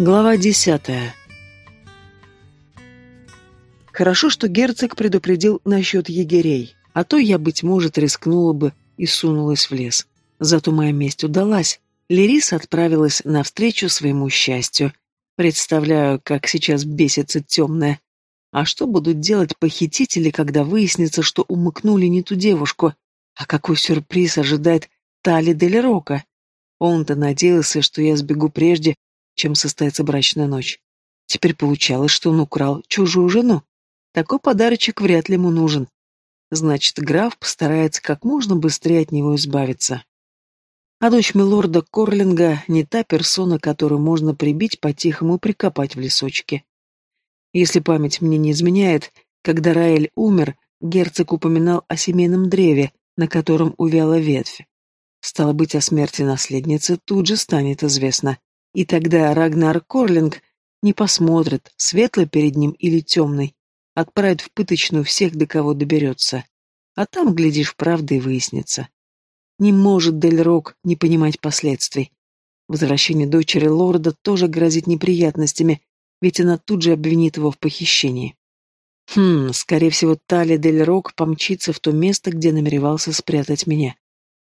Глава десятая. Хорошо, что герцог предупредил насчет егерей, а то я, быть может, рискнула бы и сунулась в лес. Зато моя месть удалась. Лерис отправилась навстречу своему счастью. Представляю, как сейчас бесится темная. А что будут делать похитители, когда выяснится, что умыкнули не ту девушку? А какой сюрприз ожидает Тали Дель Рока? Он-то надеялся, что я сбегу прежде, чем состоится брачная ночь. Теперь получалось, что он украл чужую жену. Такой подарочек вряд ли ему нужен. Значит, граф постарается как можно быстрее от него избавиться. А дочь милорда Корлинга не та персона, которую можно прибить по-тихому и прикопать в лесочке. Если память мне не изменяет, когда Раэль умер, герцог упоминал о семейном древе, на котором увяла ветвь. Стало быть, о смерти наследницы тут же станет известно. И тогда Рагнар Корлинг не посмотрит, светлый перед ним или темный, отправит в пыточную всех, до кого доберется. А там, глядишь, правда и выяснится. Не может Дель Рок не понимать последствий. Возвращение дочери лорда тоже грозит неприятностями, ведь она тут же обвинит его в похищении. Хм, скорее всего, Тали Дель Рок помчится в то место, где намеревался спрятать меня.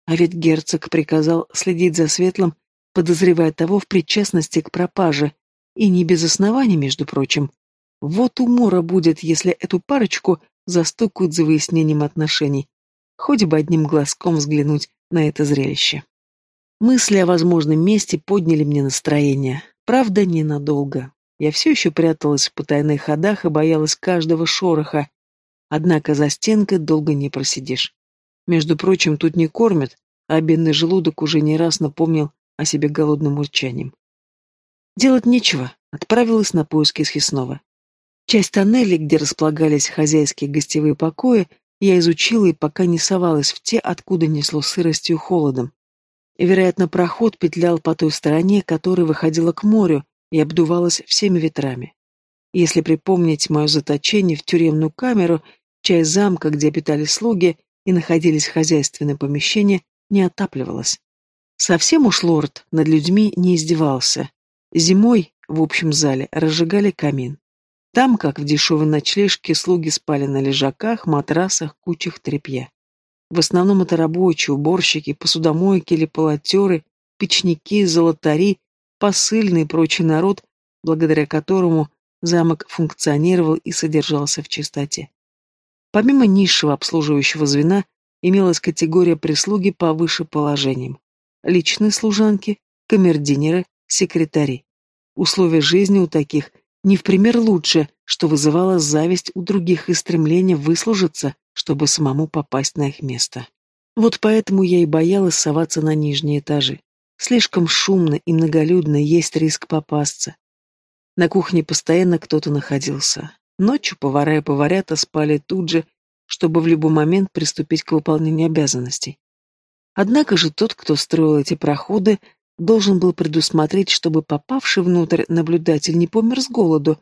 А ведь герцог приказал следить за Светлым подозревая того в причастности к пропаже, и не без оснований, между прочим. Вот умора будет, если эту парочку застукают за выяснением отношений. Хоть бы одним глазком взглянуть на это зрелище. Мысли о возможном месте подняли мне настроение. Правда, ненадолго. Я все еще пряталась в потайных ходах и боялась каждого шороха. Однако за стенкой долго не просидишь. Между прочим, тут не кормят, а бедный желудок уже не раз напомнил о себе голодным урчанием. Делать нечего, отправилась на поиски Схиснова. Часть тоннелей, где располагались хозяйские гостевые покои, я изучила и пока не совалась в те, откуда несло сыростью и холодом. Вероятно, проход петлял по той стороне, которая выходила к морю и обдувалась всеми ветрами. Если припомнить мое заточение в тюремную камеру, часть замка, где обитали слуги и находились хозяйственные помещения, не отапливалась. Совсем уж лорд над людьми не издевался. Зимой в общем зале разжигали камин. Там, как в дешевой ночлежке, слуги спали на лежаках, матрасах, кучах тряпья. В основном это рабочие, уборщики, посудомойки или полотеры, печники, золотари, посыльный и прочий народ, благодаря которому замок функционировал и содержался в чистоте. Помимо низшего обслуживающего звена, имелась категория прислуги повыше положением личные служанки, камердинеры, секретари. Условия жизни у таких не в пример лучше, что вызывало зависть у других и стремление выслужиться, чтобы самому попасть на их место. Вот поэтому я и боялась соваться на нижние этажи. Слишком шумно и многолюдно, есть риск попасться. На кухне постоянно кто-то находился. Ночью повара и поварята спали тут же, чтобы в любой момент приступить к выполнению обязанностей. Однако же тот, кто строил эти проходы, должен был предусмотреть, чтобы попавший внутрь наблюдатель не помер с голоду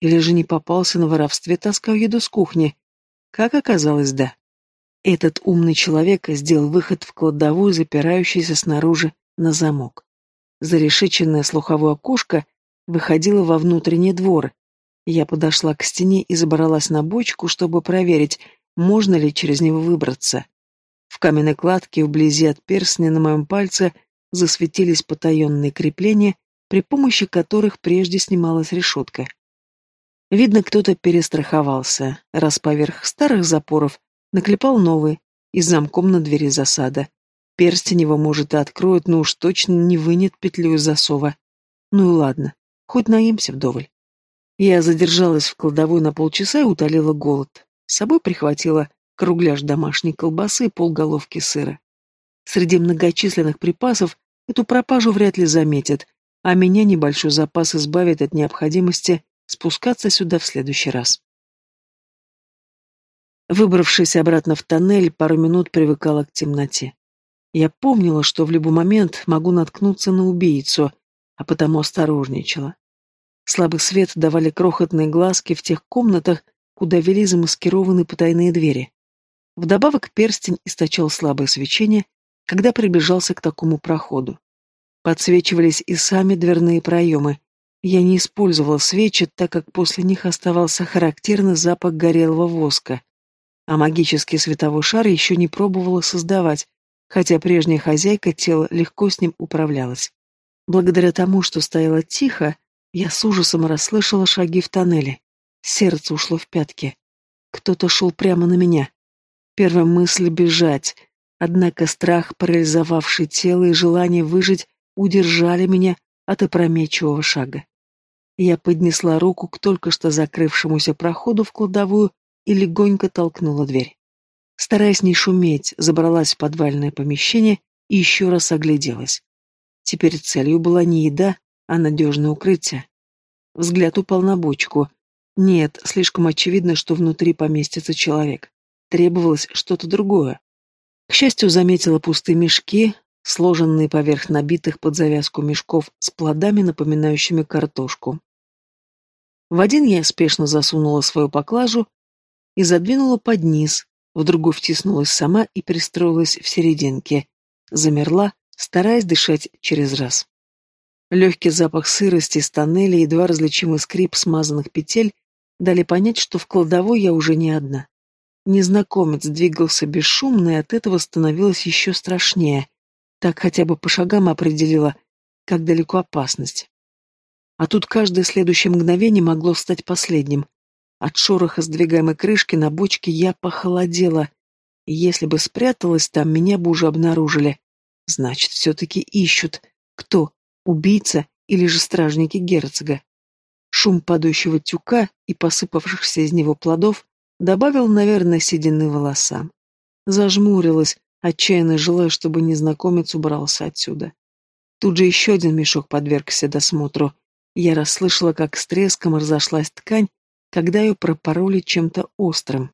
или же не попался на воровстве, таскав еду с кухни. Как оказалось, да. Этот умный человек сделал выход в кладовую, запирающийся снаружи на замок. Зарешеченное слуховое окошко выходило во внутренний двор. Я подошла к стене и забралась на бочку, чтобы проверить, можно ли через него выбраться. В каменной кладке вблизи от перстня на моем пальце засветились потаенные крепления, при помощи которых прежде снималась решетка. Видно, кто-то перестраховался, раз поверх старых запоров наклепал новые, и замком на двери засада. Перстень его, может, и откроет, но уж точно не вынет петлю из засова. Ну и ладно, хоть наемся вдоволь. Я задержалась в кладовой на полчаса и утолила голод. С собой прихватила кругляш домашней колбасы и полголовки сыра. Среди многочисленных припасов эту пропажу вряд ли заметят, а меня небольшой запас избавит от необходимости спускаться сюда в следующий раз. Выбравшись обратно в тоннель, пару минут привыкала к темноте. Я помнила, что в любой момент могу наткнуться на убийцу, а потому осторожничала. Слабый свет давали крохотные глазки в тех комнатах, куда вели замаскированные потайные двери. Вдобавок перстень источал слабое свечение, когда приближался к такому проходу. Подсвечивались и сами дверные проемы, Я не использовала свечи, так как после них оставался характерный запах горелого воска. А магический световой шар еще не пробовала создавать, хотя прежняя хозяйка тела легко с ним управлялась. Благодаря тому, что стояла тихо, я с ужасом расслышала шаги в тоннеле. Сердце ушло в пятки. Кто-то шел прямо на меня. Первая мысль — бежать. Однако страх, парализовавший тело и желание выжить, удержали меня от опрометчивого шага. Я поднесла руку к только что закрывшемуся проходу в кладовую и легонько толкнула дверь. Стараясь не шуметь, забралась в подвальное помещение и еще раз огляделась. Теперь целью была не еда, а надежное укрытие. Взгляд упал на бочку. Нет, слишком очевидно, что внутри поместится человек. Требовалось что-то другое. К счастью, заметила пустые мешки, сложенные поверх набитых под завязку мешков с плодами, напоминающими картошку. В один я спешно засунула свою поклажу и задвинула под низ, в другой втиснулась сама и пристроилась в серединке. Замерла, стараясь дышать через раз. Легкий запах сырости из тоннеля и едва различимый скрип смазанных петель дали понять, что в кладовой я уже не одна. Незнакомец двигался бесшумно, и от этого становилось еще страшнее. Так хотя бы по шагам определила, как далеко опасность. А тут каждое следующее мгновение могло стать последним. От шороха сдвигаемой крышки на бочке я похолодела. Если бы спряталась там, меня бы уже обнаружили. Значит, все-таки ищут. Кто? Убийца или же стражники герцога? Шум падающего тюка и посыпавшихся из него плодов добавил, наверное, седины волосам. Зажмурилась, отчаянно желая, чтобы незнакомец убрался отсюда. Тут же еще один мешок подвергся досмотру. Я расслышала, как с треском разошлась ткань, когда ее пропороли чем-то острым.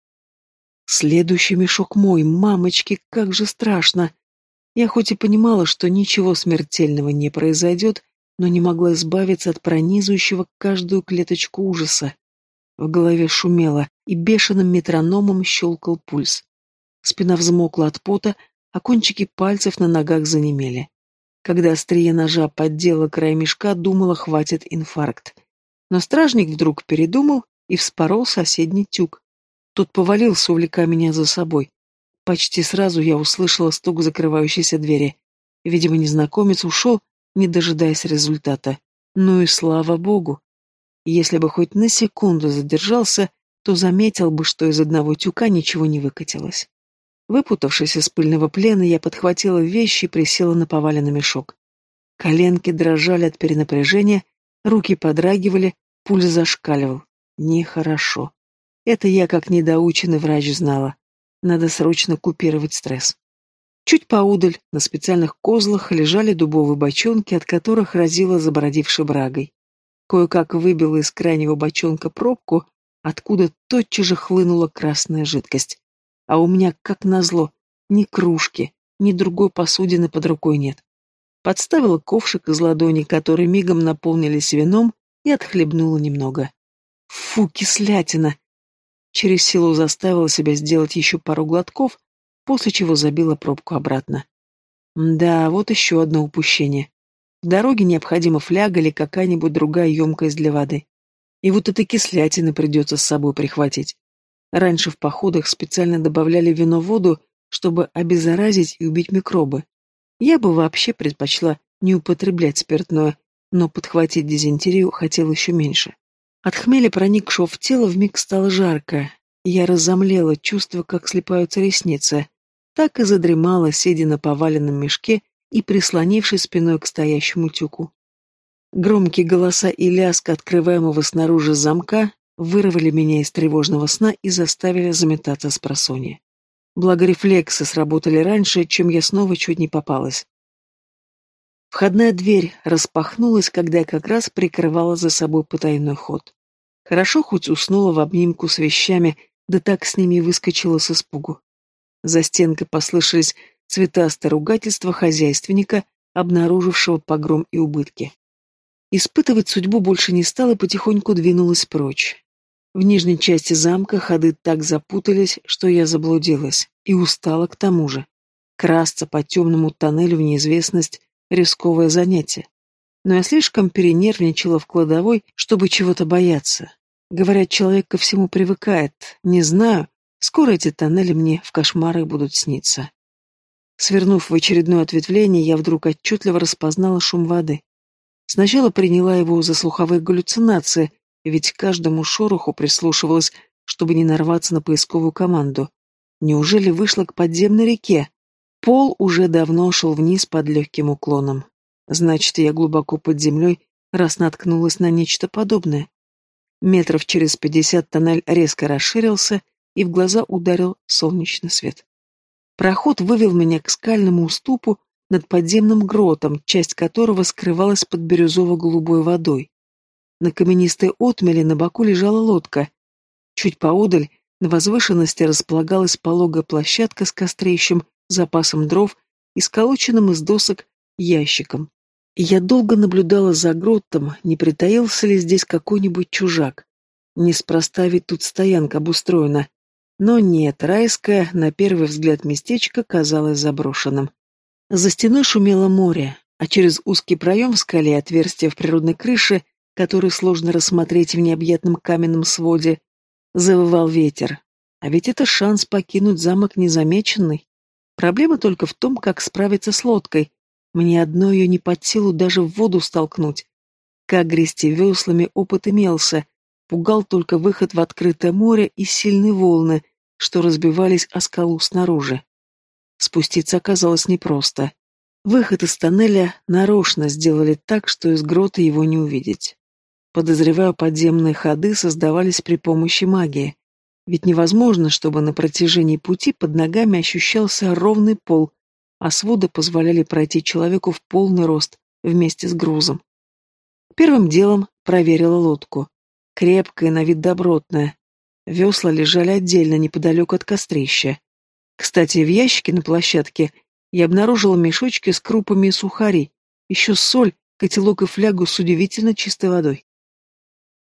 Следующий мешок мой, мамочки, как же страшно! Я хоть и понимала, что ничего смертельного не произойдет, но не могла избавиться от пронизывающего каждую клеточку ужаса. В голове шумело, и бешеным метрономом щелкал пульс. Спина взмокла от пота, а кончики пальцев на ногах занемели. Когда острие ножа поддела край мешка, думала, хватит инфаркт. Но стражник вдруг передумал и вспорол соседний тюк. Тот повалился, увлекая меня за собой. Почти сразу я услышала стук закрывающейся двери. Видимо, незнакомец ушел, не дожидаясь результата. Ну и слава богу. Если бы хоть на секунду задержался, то заметил бы, что из одного тюка ничего не выкатилось. Выпутавшись из пыльного плена, я подхватила вещи и присела на поваленный мешок. Коленки дрожали от перенапряжения, руки подрагивали, пульс зашкаливал. Нехорошо. Это я, как недоученный врач, знала. Надо срочно купировать стресс. Чуть поудаль, на специальных козлах, лежали дубовые бочонки, от которых разило забородившей брагой. Кое-как выбила из крайнего бочонка пробку, откуда тотчас же хлынула красная жидкость. А у меня, как назло, ни кружки, ни другой посудины под рукой нет. Подставила ковшик из ладони, который мигом наполнились вином, и отхлебнула немного. Фу, кислятина! Через силу заставила себя сделать еще пару глотков, после чего забила пробку обратно. Да, вот еще одно упущение. Дороге необходима фляга или какая-нибудь другая емкость для воды. И вот этой кислятины придется с собой прихватить. Раньше в походах специально добавляли вино в воду, чтобы обеззаразить и убить микробы. Я бы вообще предпочла не употреблять спиртное, но подхватить дизентерию хотел еще меньше. От хмеля, проникшего в тело, вмиг стало жарко. Я разомлела, чувствуя, как слепаются ресницы. Так и задремала, сидя на поваленном мешке и прислонившись спиной к стоящему тюку. Громкие голоса и лязг открываемого снаружи замка вырвали меня из тревожного сна и заставили заметаться с просони. Благо рефлексы сработали раньше, чем я снова чуть не попалась. Входная дверь распахнулась, когда я как раз прикрывала за собой потайной ход. Хорошо хоть уснула в обнимку с вещами, да так с ними выскочила с испугу. За стенкой послышались цветастые ругательства хозяйственника, обнаружившего погром и убытки. Испытывать судьбу больше не стала потихоньку двинулась прочь. В нижней части замка ходы так запутались, что я заблудилась, и устала к тому же. Красться по темному тоннелю в неизвестность рисковое занятие. но я слишком перенервничала в кладовой, чтобы чего-то бояться. Говорят, человек ко всему привыкает. Не знаю, скоро эти тоннели мне в кошмары будут сниться. Свернув в очередное ответвление, я вдруг отчетливо распознала шум воды. Сначала приняла его за слуховые галлюцинации, ведь каждому шороху прислушивалась, чтобы не нарваться на поисковую команду. Неужели вышла к подземной реке? Пол уже давно шел вниз под легким уклоном. Значит, я глубоко под землей, раз наткнулась на нечто подобное. Метров через пятьдесят тоннель резко расширился, и в глаза ударил солнечный свет. Проход вывел меня к скальному уступу над подземным гротом, часть которого скрывалась под бирюзово-голубой водой. На каменистой отмеле на боку лежала лодка. Чуть поодаль, на возвышенности располагалась пологая площадка с кострищем, запасом дров и сколоченным из досок ящиком. Я долго наблюдала за гротом, не притаился ли здесь какой-нибудь чужак. Неспроста ведь тут стоянка обустроена. Но нет, райское, на первый взгляд, местечко казалось заброшенным. За стеной шумело море, а через узкий проем в скале отверстие в природной крыше, который сложно рассмотреть в необъятном каменном своде, завывал ветер. А ведь это шанс покинуть замок незамеченный. Проблема только в том, как справиться с лодкой. Мне одно ее не под силу даже в воду столкнуть. Как грести веслами опыт имелся, Пугал только выход в открытое море и сильные волны, что разбивались о скалу снаружи. Спуститься оказалось непросто. Выход из тоннеля нарочно сделали так, что из грота его не увидеть. Подозреваю, подземные ходы создавались при помощи магии. Ведь невозможно, чтобы на протяжении пути под ногами ощущался ровный пол, а своды позволяли пройти человеку в полный рост вместе с грузом. Первым делом проверила лодку крепкая, на вид добротная. Весла лежали отдельно, неподалеку от кострища. Кстати, в ящике на площадке я обнаружила мешочки с крупами и сухари, еще соль, котелок и флягу с удивительно чистой водой.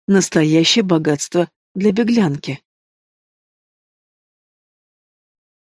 Настоящее богатство для беглянки.